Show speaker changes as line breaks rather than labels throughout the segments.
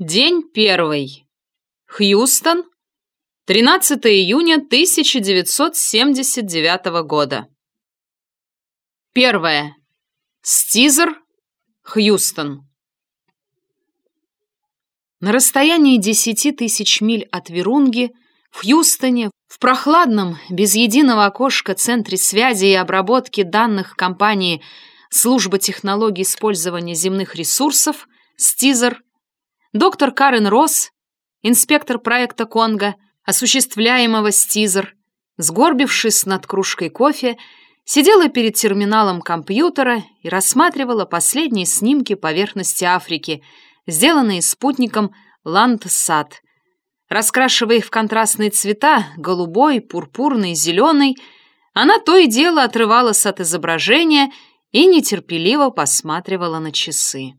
День первый. Хьюстон. 13 июня 1979 года. Первое. Стизер. Хьюстон. На расстоянии 10 тысяч миль от Верунги, в Хьюстоне, в прохладном, без единого окошка центре связи и обработки данных компании Служба технологий использования земных ресурсов, Стизер, доктор Карен Росс, инспектор проекта Конго, осуществляемого Стизер, сгорбившись над кружкой кофе, сидела перед терминалом компьютера и рассматривала последние снимки поверхности Африки, сделанные спутником Ландсат. Раскрашивая их в контрастные цвета — голубой, пурпурный, зеленый — она то и дело отрывалась от изображения и нетерпеливо посматривала на часы.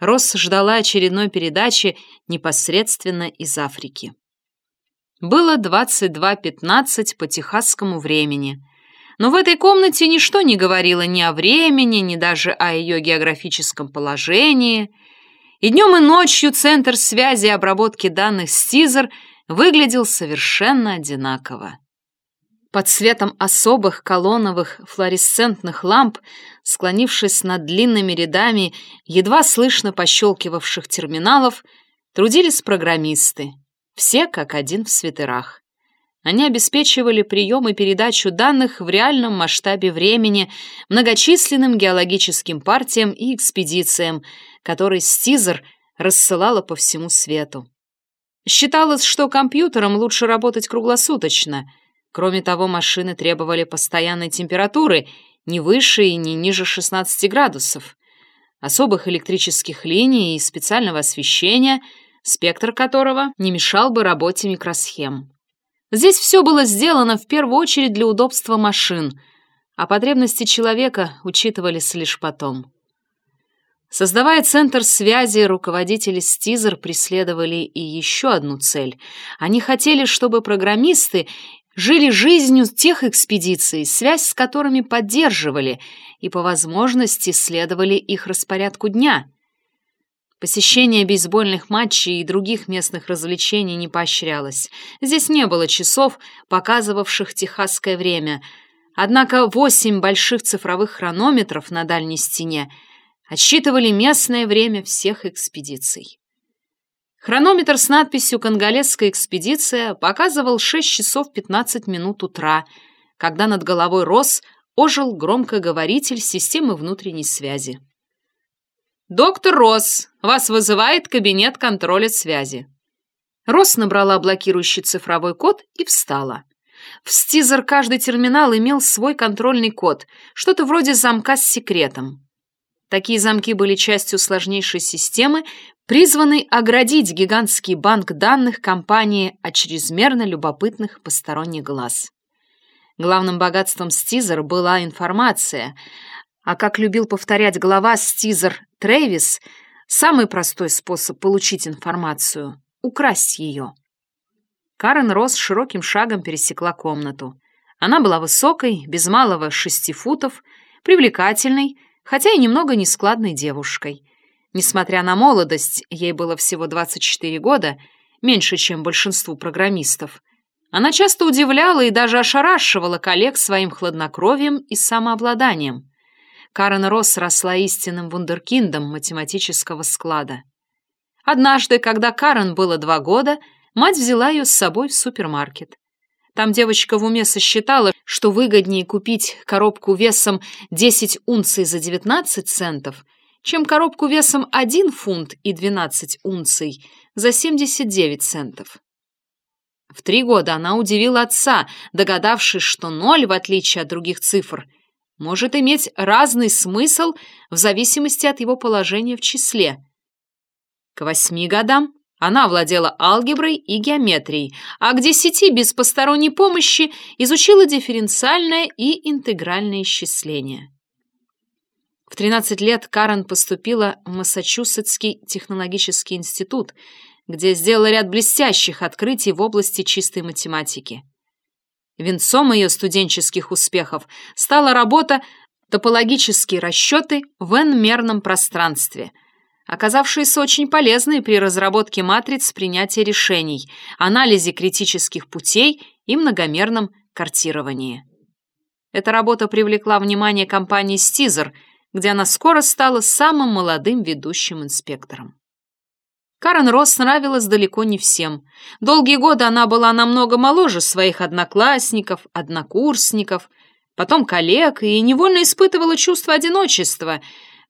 Росс ждала очередной передачи непосредственно из Африки. Было 22.15 по техасскому времени, но в этой комнате ничто не говорило ни о времени, ни даже о ее географическом положении, и днем и ночью центр связи и обработки данных Стизер выглядел совершенно одинаково. Под светом особых колонновых флуоресцентных ламп, склонившись над длинными рядами едва слышно пощелкивавших терминалов, трудились программисты, все как один в свитерах. Они обеспечивали прием и передачу данных в реальном масштабе времени многочисленным геологическим партиям и экспедициям, которые Стизер рассылала по всему свету. Считалось, что компьютерам лучше работать круглосуточно — Кроме того, машины требовали постоянной температуры, не выше и не ниже 16 градусов, особых электрических линий и специального освещения, спектр которого не мешал бы работе микросхем. Здесь все было сделано в первую очередь для удобства машин, а потребности человека учитывались лишь потом. Создавая центр связи, руководители Стизер преследовали и еще одну цель. Они хотели, чтобы программисты жили жизнью тех экспедиций, связь с которыми поддерживали и по возможности следовали их распорядку дня. Посещение бейсбольных матчей и других местных развлечений не поощрялось. Здесь не было часов, показывавших техасское время, однако восемь больших цифровых хронометров на дальней стене отсчитывали местное время всех экспедиций. Хронометр с надписью «Конголезская экспедиция» показывал 6 часов 15 минут утра, когда над головой Рос ожил громкоговоритель системы внутренней связи. «Доктор Росс, вас вызывает кабинет контроля связи». Росс набрала блокирующий цифровой код и встала. В Стизер каждый терминал имел свой контрольный код, что-то вроде замка с секретом. Такие замки были частью сложнейшей системы, призванной оградить гигантский банк данных компании от чрезмерно любопытных посторонних глаз. Главным богатством Стизер была информация, а как любил повторять глава Стизер Трэвис, самый простой способ получить информацию — украсть ее. Карен Росс широким шагом пересекла комнату. Она была высокой, без малого шести футов, привлекательной, хотя и немного нескладной девушкой. Несмотря на молодость, ей было всего 24 года, меньше, чем большинству программистов. Она часто удивляла и даже ошарашивала коллег своим хладнокровием и самообладанием. Карен Росс росла истинным вундеркиндом математического склада. Однажды, когда Карен было два года, мать взяла ее с собой в супермаркет. Там девочка в уме сосчитала, что выгоднее купить коробку весом 10 унций за 19 центов, чем коробку весом 1 фунт и 12 унций за 79 центов. В три года она удивила отца, догадавшись, что ноль, в отличие от других цифр, может иметь разный смысл в зависимости от его положения в числе. К восьми годам она владела алгеброй и геометрией, а к десяти без посторонней помощи изучила дифференциальное и интегральное исчисление. В 13 лет Карен поступила в Массачусетский технологический институт, где сделала ряд блестящих открытий в области чистой математики. Венцом ее студенческих успехов стала работа «Топологические расчеты в n-мерном пространстве», оказавшиеся очень полезной при разработке матриц принятия решений, анализе критических путей и многомерном картировании. Эта работа привлекла внимание компании «Стизер», где она скоро стала самым молодым ведущим инспектором. Карен Росс нравилась далеко не всем. Долгие годы она была намного моложе своих одноклассников, однокурсников, потом коллег и невольно испытывала чувство одиночества,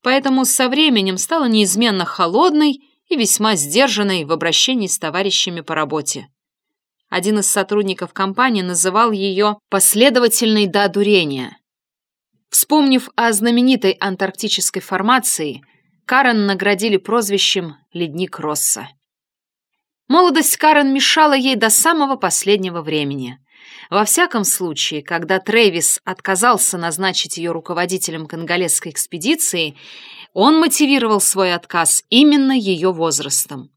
поэтому со временем стала неизменно холодной и весьма сдержанной в обращении с товарищами по работе. Один из сотрудников компании называл ее «последовательной до одурения». Вспомнив о знаменитой антарктической формации, Карен наградили прозвищем «Ледник Росса». Молодость Карен мешала ей до самого последнего времени. Во всяком случае, когда Трэвис отказался назначить ее руководителем конголезской экспедиции, он мотивировал свой отказ именно ее возрастом.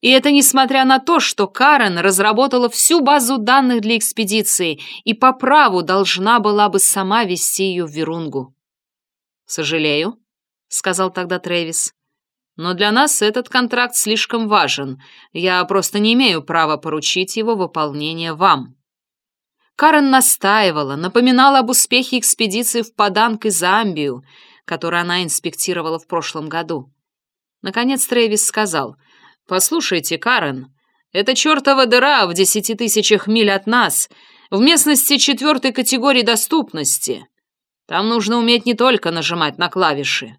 И это несмотря на то, что Карен разработала всю базу данных для экспедиции и по праву должна была бы сама вести ее в Верунгу. «Сожалею», — сказал тогда Трэвис. «Но для нас этот контракт слишком важен. Я просто не имею права поручить его выполнение вам». Карен настаивала, напоминала об успехе экспедиции в Паданг и Замбию, которую она инспектировала в прошлом году. Наконец Трэвис сказал — «Послушайте, Карен, это чертова дыра в десяти тысячах миль от нас, в местности четвертой категории доступности. Там нужно уметь не только нажимать на клавиши».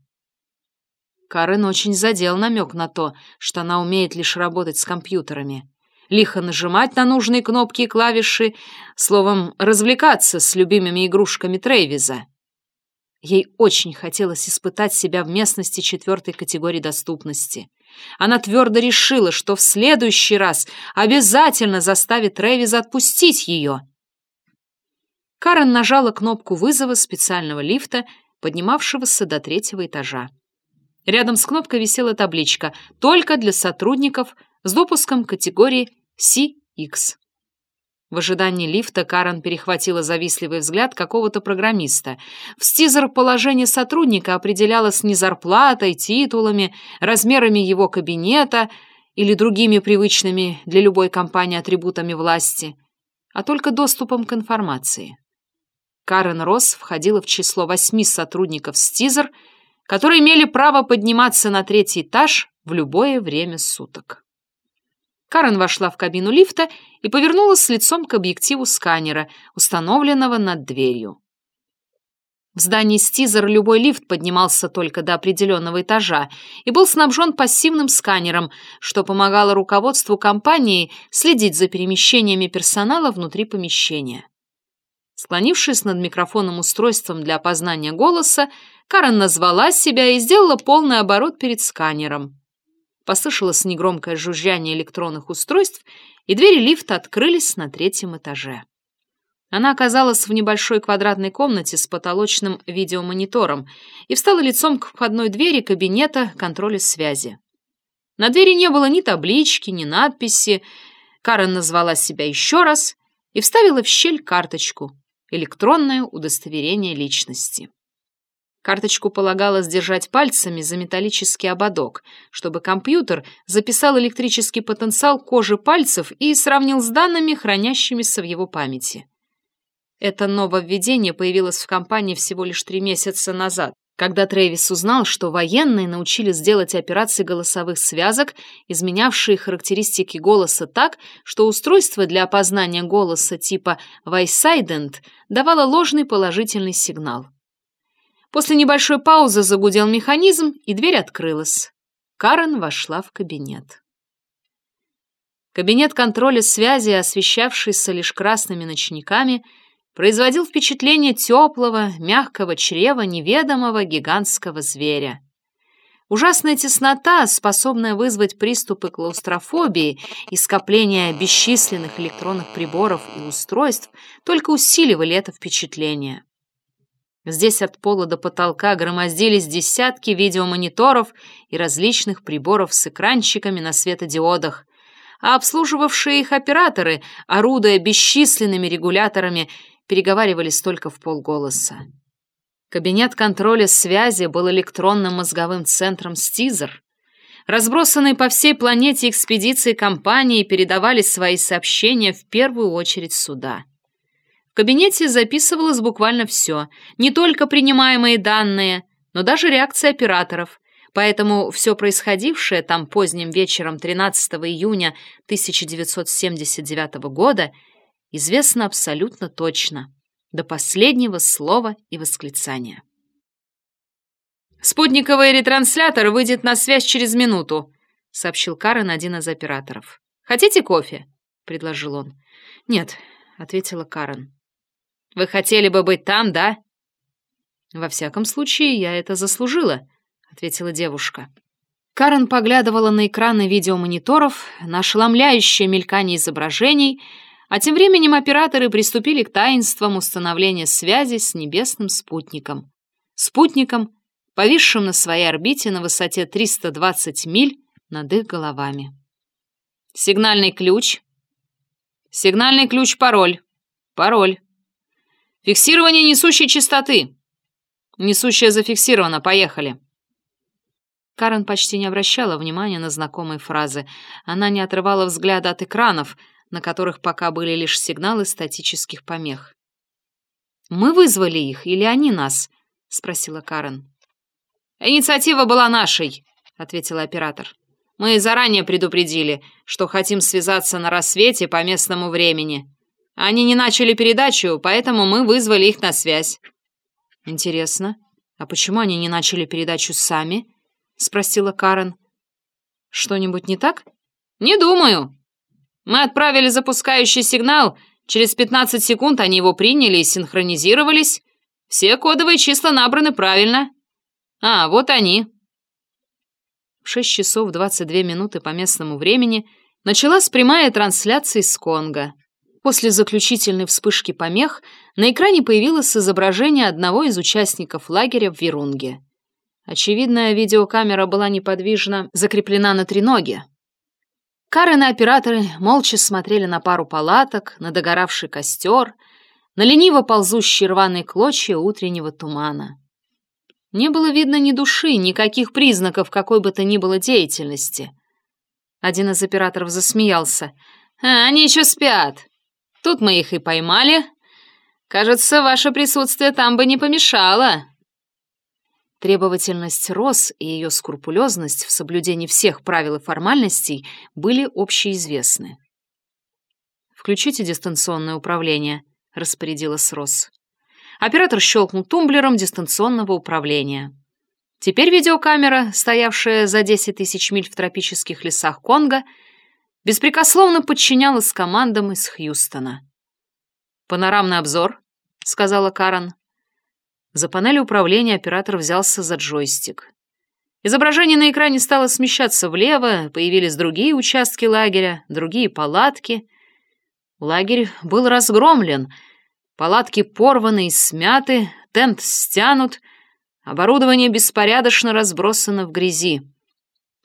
Карен очень задел намек на то, что она умеет лишь работать с компьютерами. Лихо нажимать на нужные кнопки и клавиши, словом, развлекаться с любимыми игрушками Трейвиза. Ей очень хотелось испытать себя в местности четвертой категории доступности. Она твердо решила, что в следующий раз обязательно заставит Рэвиза отпустить ее. Карен нажала кнопку вызова специального лифта, поднимавшегося до третьего этажа. Рядом с кнопкой висела табличка «Только для сотрудников с допуском категории CX». В ожидании лифта Карен перехватила завистливый взгляд какого-то программиста. В стизер положение сотрудника определялось не зарплатой, титулами, размерами его кабинета или другими привычными для любой компании атрибутами власти, а только доступом к информации. Карен Росс входила в число восьми сотрудников стизер, которые имели право подниматься на третий этаж в любое время суток. Карен вошла в кабину лифта и повернулась лицом к объективу сканера, установленного над дверью. В здании Стизер любой лифт поднимался только до определенного этажа и был снабжен пассивным сканером, что помогало руководству компании следить за перемещениями персонала внутри помещения. Склонившись над микрофонным устройством для опознания голоса, Карен назвала себя и сделала полный оборот перед сканером. Послышалось негромкое жужжание электронных устройств, и двери лифта открылись на третьем этаже. Она оказалась в небольшой квадратной комнате с потолочным видеомонитором и встала лицом к входной двери кабинета контроля связи. На двери не было ни таблички, ни надписи. Карен назвала себя еще раз и вставила в щель карточку «Электронное удостоверение личности». Карточку полагалось держать пальцами за металлический ободок, чтобы компьютер записал электрический потенциал кожи пальцев и сравнил с данными, хранящимися в его памяти. Это нововведение появилось в компании всего лишь три месяца назад, когда Трэвис узнал, что военные научились делать операции голосовых связок, изменявшие характеристики голоса так, что устройство для опознания голоса типа Voice давало ложный положительный сигнал. После небольшой паузы загудел механизм, и дверь открылась. Карен вошла в кабинет. Кабинет контроля связи, освещавшийся лишь красными ночниками, производил впечатление теплого, мягкого чрева неведомого гигантского зверя. Ужасная теснота, способная вызвать приступы клаустрофобии и скопление бесчисленных электронных приборов и устройств, только усиливали это впечатление. Здесь от пола до потолка громоздились десятки видеомониторов и различных приборов с экранчиками на светодиодах, а обслуживавшие их операторы, орудуя бесчисленными регуляторами, переговаривались только в полголоса. Кабинет контроля связи был электронным мозговым центром Стизер, Разбросанные по всей планете экспедиции компании передавали свои сообщения в первую очередь сюда. В кабинете записывалось буквально все, не только принимаемые данные, но даже реакции операторов, поэтому все происходившее там поздним вечером 13 июня 1979 года известно абсолютно точно, до последнего слова и восклицания. «Спутниковый ретранслятор выйдет на связь через минуту», — сообщил Карен один из операторов. «Хотите кофе?» — предложил он. «Нет», — ответила Карен. Вы хотели бы быть там, да?» «Во всяком случае, я это заслужила», — ответила девушка. Карен поглядывала на экраны видеомониторов, на ошеломляющее мелькание изображений, а тем временем операторы приступили к таинствам установления связи с небесным спутником. Спутником, повисшим на своей орбите на высоте 320 миль над их головами. «Сигнальный ключ. Сигнальный ключ-пароль. Пароль. Фиксирование несущей частоты. Несущая зафиксирована. Поехали. Карен почти не обращала внимания на знакомые фразы. Она не отрывала взгляда от экранов, на которых пока были лишь сигналы статических помех. «Мы вызвали их или они нас?» — спросила Карен. «Инициатива была нашей», — ответил оператор. «Мы заранее предупредили, что хотим связаться на рассвете по местному времени. Они не начали передачу, поэтому мы вызвали их на связь». «Интересно, а почему они не начали передачу сами?» — спросила Карен. «Что-нибудь не так?» «Не думаю. Мы отправили запускающий сигнал, через 15 секунд они его приняли и синхронизировались. Все кодовые числа набраны правильно. А, вот они». В 6 часов 22 минуты по местному времени началась прямая трансляция из Конго. После заключительной вспышки помех на экране появилось изображение одного из участников лагеря в Вирунге. Очевидно, видеокамера была неподвижно закреплена на треноге. Карен и операторы молча смотрели на пару палаток, на догоравший костер, на лениво ползущие рваные клочья утреннего тумана. Не было видно ни души, никаких признаков какой бы то ни было деятельности. Один из операторов засмеялся. «А, «Они еще спят. Тут мы их и поймали. Кажется, ваше присутствие там бы не помешало». Требовательность Рос и ее скрупулезность в соблюдении всех правил и формальностей были общеизвестны. «Включите дистанционное управление», — распорядилась Рос. Оператор щелкнул тумблером дистанционного управления. Теперь видеокамера, стоявшая за 10 тысяч миль в тропических лесах Конго, — беспрекословно подчинялась командам из Хьюстона. «Панорамный обзор», — сказала Карен. За панелью управления оператор взялся за джойстик. Изображение на экране стало смещаться влево, появились другие участки лагеря, другие палатки. Лагерь был разгромлен, палатки порваны и смяты, тент стянут, оборудование беспорядочно разбросано в грязи.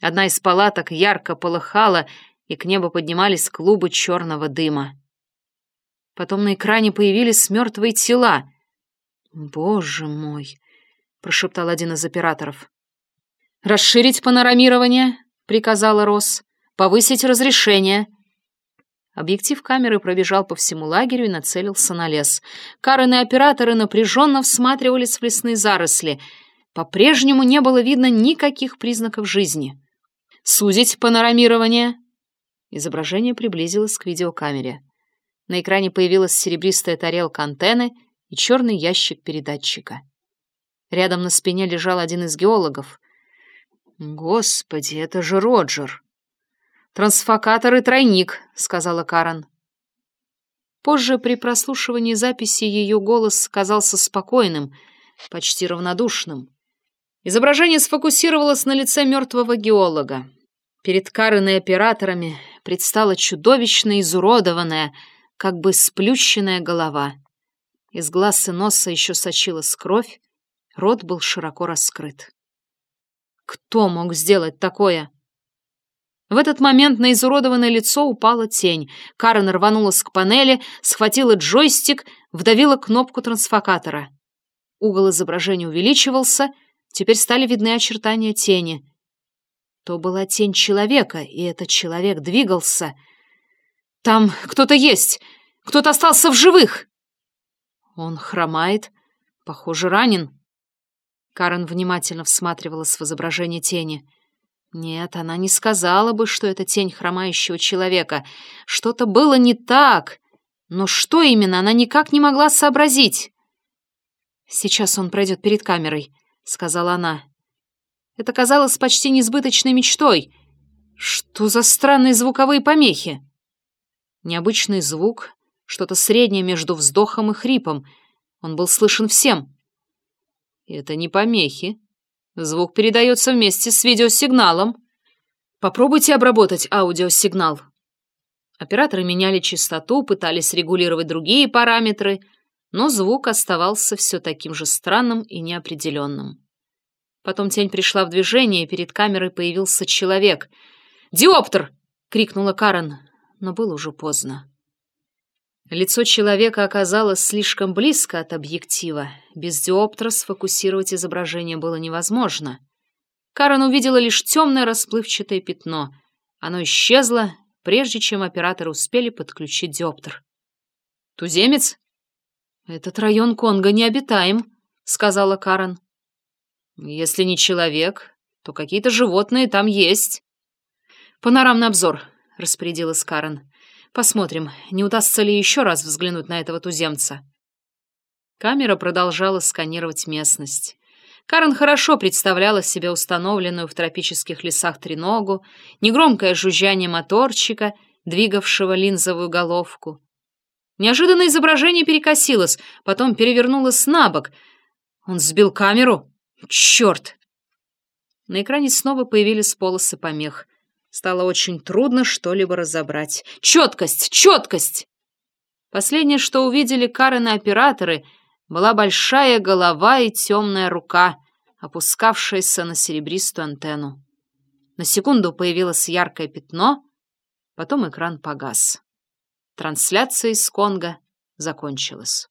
Одна из палаток ярко полыхала и к небу поднимались клубы черного дыма. Потом на экране появились мертвые тела. «Боже мой!» — прошептал один из операторов. «Расширить панорамирование», — приказала Росс. «Повысить разрешение». Объектив камеры пробежал по всему лагерю и нацелился на лес. Карен и операторы напряженно всматривались в лесные заросли. По-прежнему не было видно никаких признаков жизни. «Сузить панорамирование», Изображение приблизилось к видеокамере. На экране появилась серебристая тарелка антенны и черный ящик передатчика. Рядом на спине лежал один из геологов. «Господи, это же Роджер!» «Трансфокатор и тройник», — сказала Карен. Позже при прослушивании записи ее голос казался спокойным, почти равнодушным. Изображение сфокусировалось на лице мертвого геолога. Перед Карен и операторами предстала чудовищно изуродованная, как бы сплющенная голова. Из глаз и носа еще сочилась кровь, рот был широко раскрыт. Кто мог сделать такое? В этот момент на изуродованное лицо упала тень. Карен рванулась к панели, схватила джойстик, вдавила кнопку трансфокатора. Угол изображения увеличивался, теперь стали видны очертания тени. То была тень человека, и этот человек двигался. «Там кто-то есть! Кто-то остался в живых!» Он хромает, похоже, ранен. Карен внимательно всматривалась в изображение тени. Нет, она не сказала бы, что это тень хромающего человека. Что-то было не так. Но что именно, она никак не могла сообразить. «Сейчас он пройдет перед камерой», — сказала она. Это казалось почти несбыточной мечтой. Что за странные звуковые помехи? Необычный звук, что-то среднее между вздохом и хрипом. Он был слышен всем. Это не помехи. Звук передается вместе с видеосигналом. Попробуйте обработать аудиосигнал. Операторы меняли частоту, пытались регулировать другие параметры, но звук оставался все таким же странным и неопределенным. Потом тень пришла в движение, и перед камерой появился человек. «Диоптер!» — крикнула Карен, но было уже поздно. Лицо человека оказалось слишком близко от объектива. Без диоптера сфокусировать изображение было невозможно. Карен увидела лишь темное расплывчатое пятно. Оно исчезло, прежде чем операторы успели подключить диоптер. «Туземец?» «Этот район Конго необитаем», — сказала Карен. Если не человек, то какие-то животные там есть. Панорамный обзор, распорядилась Карен. Посмотрим, не удастся ли еще раз взглянуть на этого туземца. Камера продолжала сканировать местность. Карен хорошо представляла себе установленную в тропических лесах треногу, негромкое жужжание моторчика, двигавшего линзовую головку. Неожиданно изображение перекосилось, потом перевернулось на бок. Он сбил камеру, Черт! На экране снова появились полосы помех. Стало очень трудно что-либо разобрать. Четкость! Четкость! Последнее, что увидели Карен и операторы, была большая голова и темная рука, опускавшаяся на серебристую антенну. На секунду появилось яркое пятно, потом экран погас. Трансляция из Конго закончилась.